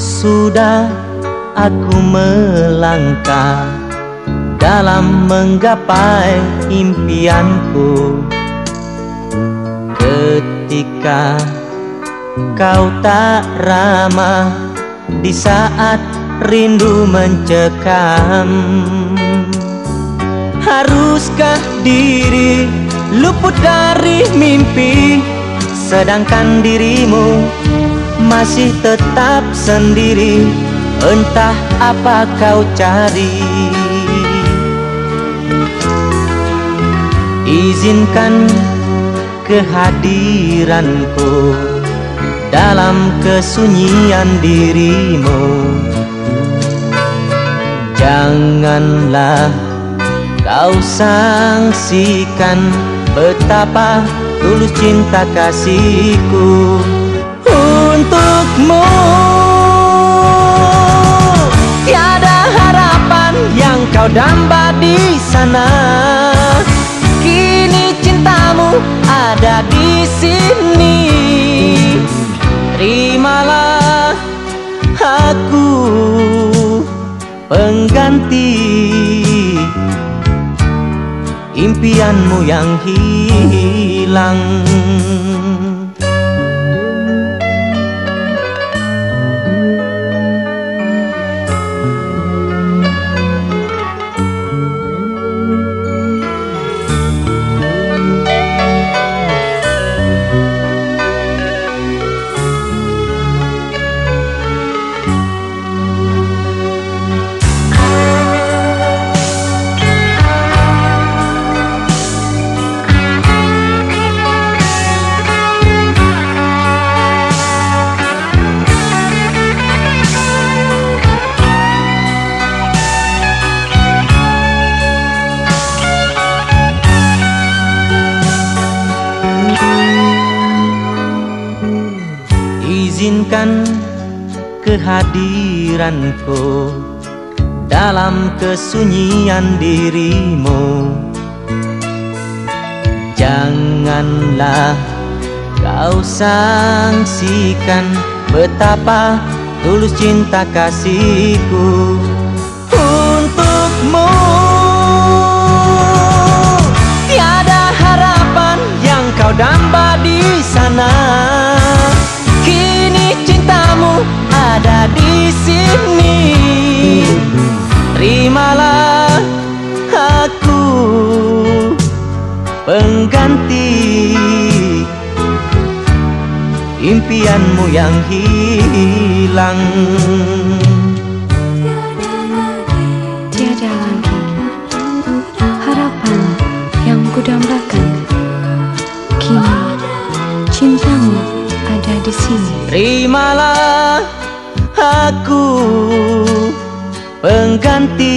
Sudah aku melangkah dalam menggapai impianku. Ketika kau tak ramah di saat rindu mencekam Haruskah diri luput dari mimpi? Sedangkan dirimu masih tetap sendiri. Entah apa kau cari. Izinkan kehadiranku Dalam kesunyian dirimu. Janganlah kau sangsikan Betapa tulus cinta kasihku Untukmu Tiada harapan yang kau damba di sana. Kini cintamu ada di sini. Terimalah aku pengganti impianmu yang hilang Kehadiranku dalam kesunyian dirimu. Janganlah kau sangsikan betapa tulus cinta kasihku pengganti Impianmu yang hilang. Tiada lagi harapan yang kudambakan. Kini cintamu ada di sini. Terimalah aku pengganti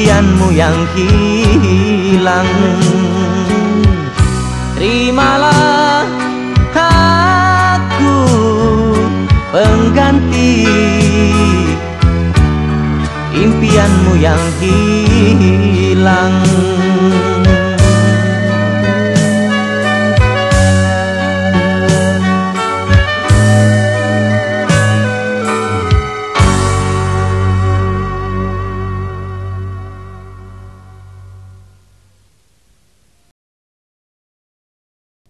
Impianmu yang hilang. Terimalah aku pengganti Impianmu yang hilang